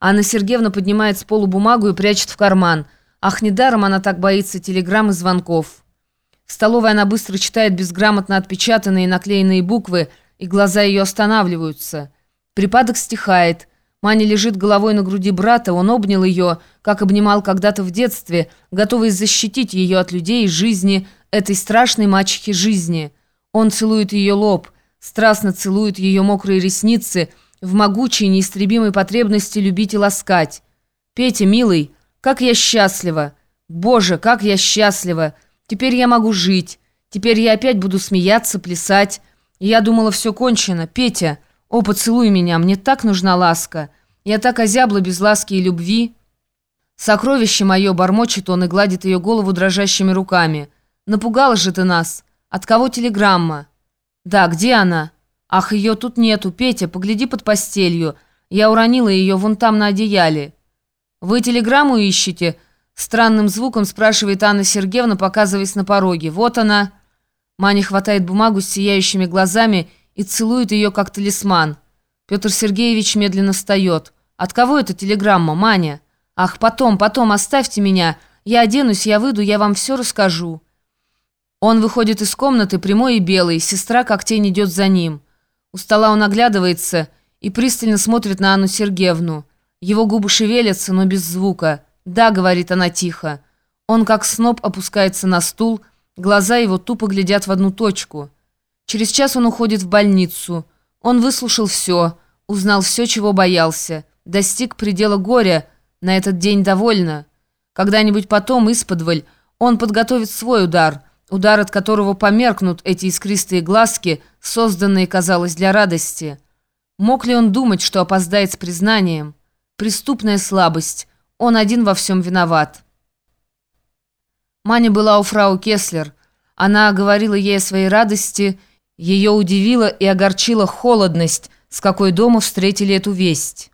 Анна Сергеевна поднимает с полу бумагу и прячет в карман. Ах, недаром она так боится телеграмм и звонков. В столовой она быстро читает безграмотно отпечатанные и наклеенные буквы, и глаза ее останавливаются. Припадок стихает. Маня лежит головой на груди брата, он обнял ее, как обнимал когда-то в детстве, готовый защитить ее от людей и жизни, этой страшной мачехи жизни. Он целует ее лоб, страстно целует ее мокрые ресницы, в могучей, неистребимой потребности любить и ласкать. «Петя, милый, как я счастлива! Боже, как я счастлива! Теперь я могу жить, теперь я опять буду смеяться, плясать. Я думала, все кончено. Петя, о, поцелуй меня, мне так нужна ласка. Я так озябла без ласки и любви». «Сокровище мое!» — бормочет он и гладит ее голову дрожащими руками. «Напугала же ты нас! От кого телеграмма?» «Да, где она?» «Ах, ее тут нету. Петя, погляди под постелью. Я уронила ее вон там на одеяле». «Вы телеграмму ищете?» Странным звуком спрашивает Анна Сергеевна, показываясь на пороге. «Вот она». Маня хватает бумагу с сияющими глазами и целует ее, как талисман. Петр Сергеевич медленно встает. «От кого эта телеграмма, Маня?» «Ах, потом, потом, оставьте меня. Я оденусь, я выйду, я вам все расскажу». Он выходит из комнаты, прямой и белый, сестра как тень идет за ним. У стола он оглядывается и пристально смотрит на Анну Сергеевну. Его губы шевелятся, но без звука. «Да», — говорит она тихо. Он как сноб опускается на стул, глаза его тупо глядят в одну точку. Через час он уходит в больницу. Он выслушал все, узнал все, чего боялся, достиг предела горя, на этот день довольно. Когда-нибудь потом, исподволь, он подготовит свой удар — удар от которого померкнут эти искристые глазки, созданные, казалось, для радости. Мог ли он думать, что опоздает с признанием? Преступная слабость. Он один во всем виноват. Маня была у фрау Кеслер. Она говорила ей о своей радости. Ее удивила и огорчила холодность, с какой дома встретили эту весть.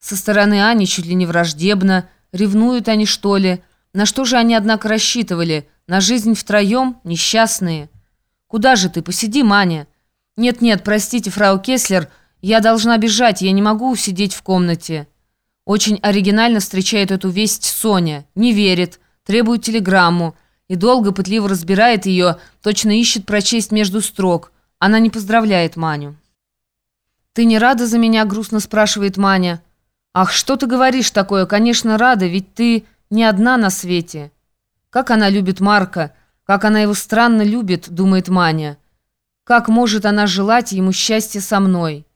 Со стороны Ани чуть ли не враждебно. Ревнуют они, что ли? На что же они, однако, рассчитывали – на жизнь втроем, несчастные. Куда же ты? Посиди, Маня. Нет-нет, простите, фрау Кеслер, я должна бежать, я не могу сидеть в комнате. Очень оригинально встречает эту весть Соня. Не верит, требует телеграмму. И долго пытливо разбирает ее, точно ищет прочесть между строк. Она не поздравляет Маню. «Ты не рада за меня?» – грустно спрашивает Маня. «Ах, что ты говоришь такое? Конечно, рада, ведь ты не одна на свете». Как она любит Марка, как она его странно любит, думает Маня. Как может она желать ему счастья со мной?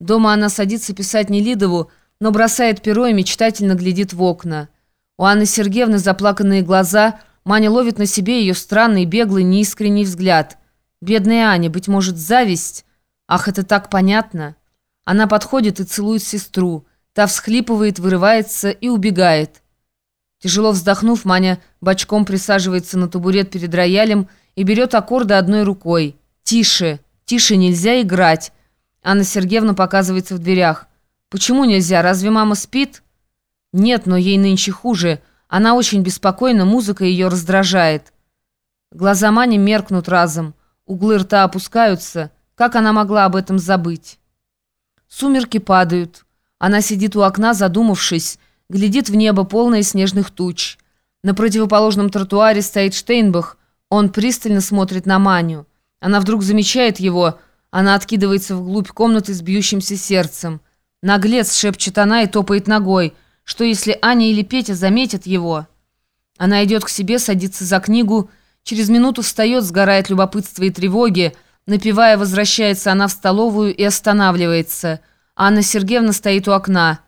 Дома она садится писать Нелидову, но бросает перо и мечтательно глядит в окна. У Анны Сергеевны заплаканные глаза, Маня ловит на себе ее странный, беглый, неискренний взгляд. Бедная Аня, быть может, зависть? Ах, это так понятно. Она подходит и целует сестру. Та всхлипывает, вырывается и убегает. Тяжело вздохнув, Маня бочком присаживается на табурет перед роялем и берет аккорды одной рукой. «Тише! Тише! Нельзя играть!» Анна Сергеевна показывается в дверях. «Почему нельзя? Разве мама спит?» «Нет, но ей нынче хуже. Она очень беспокойна, музыка ее раздражает». Глаза Мани меркнут разом. Углы рта опускаются. Как она могла об этом забыть? Сумерки падают. Она сидит у окна, задумавшись, глядит в небо, полное снежных туч. На противоположном тротуаре стоит Штейнбах. Он пристально смотрит на Маню. Она вдруг замечает его. Она откидывается вглубь комнаты с бьющимся сердцем. «Наглец!» — шепчет она и топает ногой. «Что, если Аня или Петя заметят его?» Она идет к себе, садится за книгу. Через минуту встает, сгорает любопытство и тревоги. Напивая, возвращается она в столовую и останавливается. Анна Сергеевна стоит у окна.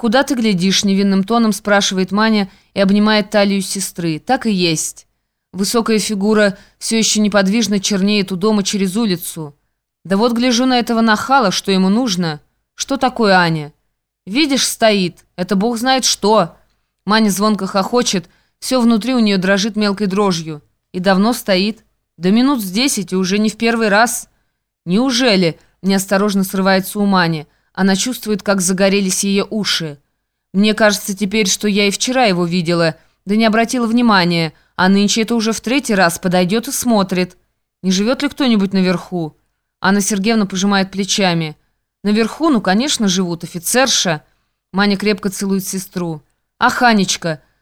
«Куда ты глядишь?» — невинным тоном спрашивает Маня и обнимает талию сестры. «Так и есть». Высокая фигура все еще неподвижно чернеет у дома через улицу. «Да вот гляжу на этого нахала, что ему нужно. Что такое Аня?» «Видишь, стоит. Это бог знает что». Маня звонко хохочет, все внутри у нее дрожит мелкой дрожью. И давно стоит. Да минут с десять, и уже не в первый раз. «Неужели?» — неосторожно срывается у Мани — она чувствует, как загорелись ее уши. Мне кажется теперь, что я и вчера его видела, да не обратила внимания, а нынче это уже в третий раз подойдет и смотрит. Не живет ли кто-нибудь наверху? Анна Сергеевна пожимает плечами. Наверху, ну, конечно, живут, офицерша. Маня крепко целует сестру. «Ах, Анечка,